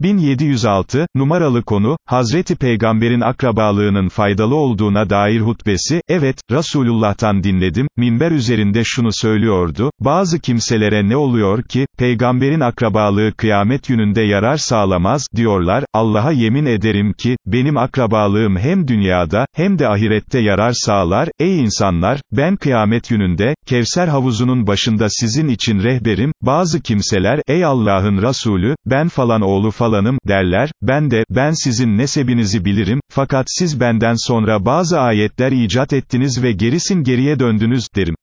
1706, numaralı konu, Hazreti Peygamber'in akrabalığının faydalı olduğuna dair hutbesi, evet, Resulullah'tan dinledim, minber üzerinde şunu söylüyordu, bazı kimselere ne oluyor ki, Peygamber'in akrabalığı kıyamet gününde yarar sağlamaz, diyorlar, Allah'a yemin ederim ki, benim akrabalığım hem dünyada, hem de ahirette yarar sağlar, ey insanlar, ben kıyamet gününde, Kevser havuzunun başında sizin için rehberim, bazı kimseler, ey Allah'ın Resulü, ben falan oğlu falanım, derler, ben de, ben sizin nesebinizi bilirim, fakat siz benden sonra bazı ayetler icat ettiniz ve gerisin geriye döndünüz, derim.